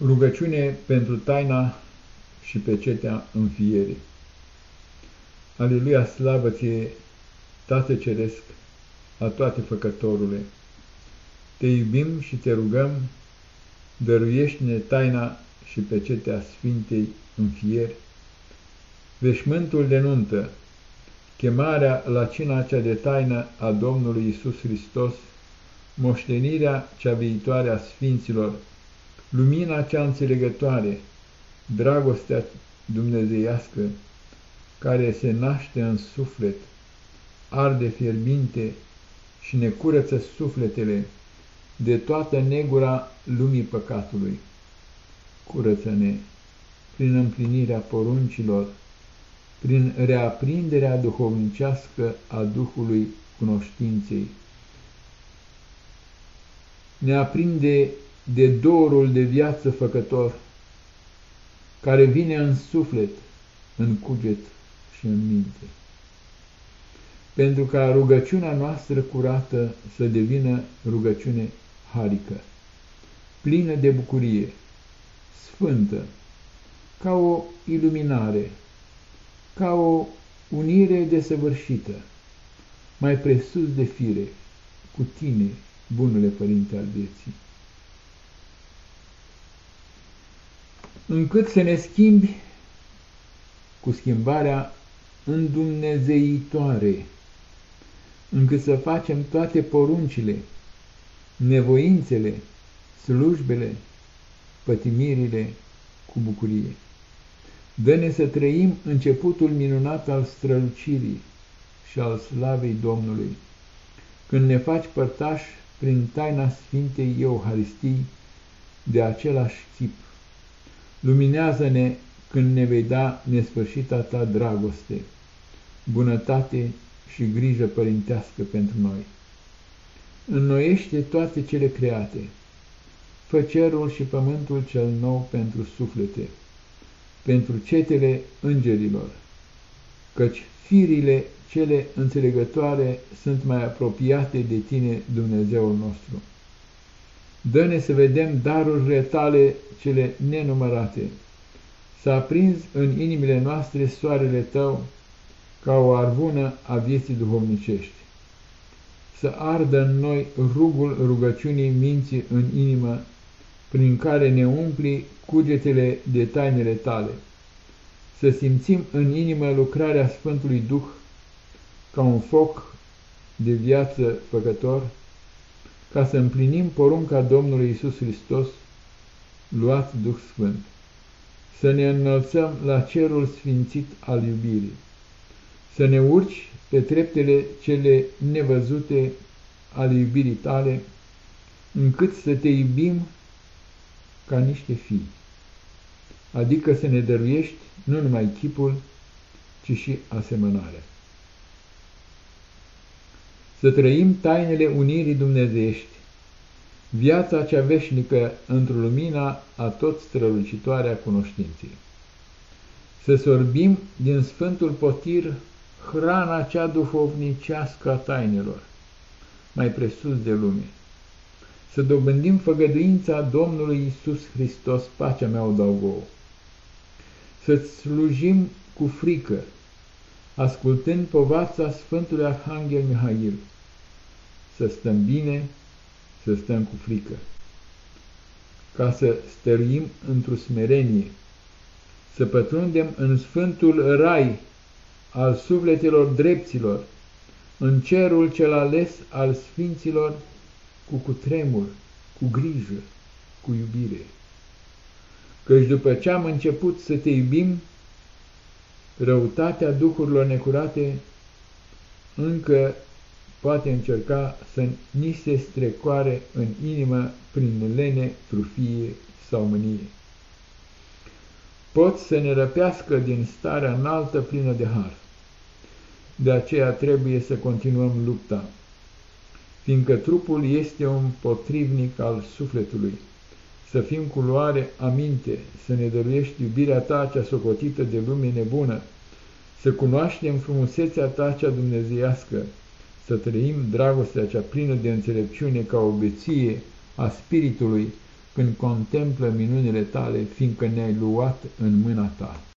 Rugăciune pentru taina și pecetea înfierii. Aleluia, slavă ție, Tată Ceresc, a toate făcătorule! Te iubim și te rugăm, dăruiește-ne taina și pecetea Sfintei înfieri, veșmântul de nuntă, chemarea la cina cea de taină a Domnului Isus Hristos, moștenirea cea viitoare a Sfinților, lumina cea înțelegătoare, dragostea dumnezeiască, care se naște în suflet, arde fierbinte și ne curăță sufletele de toată negura lumii păcatului. Curăță-ne prin împlinirea poruncilor, prin reaprinderea duhovnicească a Duhului cunoștinței. Ne aprinde de dorul de viață făcător, care vine în suflet, în cuget și în minte. Pentru ca rugăciunea noastră curată să devină rugăciune harică, plină de bucurie, sfântă, ca o iluminare, ca o unire desăvârșită, mai presus de fire, cu tine, bunule Părinte al vieții. Încât să ne schimbi cu schimbarea îndumnezeitoare, încât să facem toate poruncile, nevoințele, slujbele, pătimirile cu bucurie. Dă-ne să trăim începutul minunat al strălucirii și al slavei Domnului, când ne faci părtași prin taina Sfintei Euharistii de același chip Luminează-ne când ne vei da nesfârșita ta dragoste, bunătate și grijă părintească pentru noi. Înnoiește toate cele create, fă cerul și pământul cel nou pentru suflete, pentru cetele îngerilor, căci firile cele înțelegătoare sunt mai apropiate de tine, Dumnezeul nostru. Dă-ne să vedem darurile tale cele nenumărate. S-a aprins în inimile noastre soarele tău ca o arvună a vieții duhovnicești. Să ardă în noi rugul rugăciunii minții în inimă, prin care ne umpli cugetele de tainele tale. Să simțim în inimă lucrarea Sfântului Duh ca un foc de viață făcător, ca să împlinim porunca Domnului Isus Hristos, luați Duh Sfânt, să ne înălțăm la cerul sfințit al iubirii, să ne urci pe treptele cele nevăzute ale iubirii tale, încât să te iubim ca niște fii, adică să ne dăruiești nu numai chipul, ci și asemănarea să trăim tainele unirii dumnezeiești, viața cea veșnică într-o lumina a tot strălucitoarea cunoștinței. Să sorbim din Sfântul Potir hrana cea duhovnicească a tainelor, mai presus de lume. Să dobândim făgăduința Domnului Isus Hristos, pacea mea o dau vouă. Să-ți slujim cu frică, ascultând povața Sfântului Arhanghel Mihail, să stăm bine, să stăm cu frică, ca să stăruim într-o smerenie, să pătrundem în Sfântul Rai al sufletelor drepților, în cerul cel ales al sfinților, cu cutremur, cu grijă, cu iubire. Căci după ce am început să te iubim, răutatea duhurilor necurate încă poate încerca să ni se strecoare în inimă prin lene, trufie sau mânie. Pot să ne răpească din starea înaltă plină de har. De aceea trebuie să continuăm lupta, fiindcă trupul este un potrivnic al sufletului, să fim cu luare aminte, să ne dăruiești iubirea ta cea socotită de lume nebună, să cunoaștem frumusețea ta cea dumnezeiască, să trăim dragostea cea plină de înțelepciune ca o beție a spiritului, când contemplă minunile tale, fiindcă ne-ai luat în mâna ta.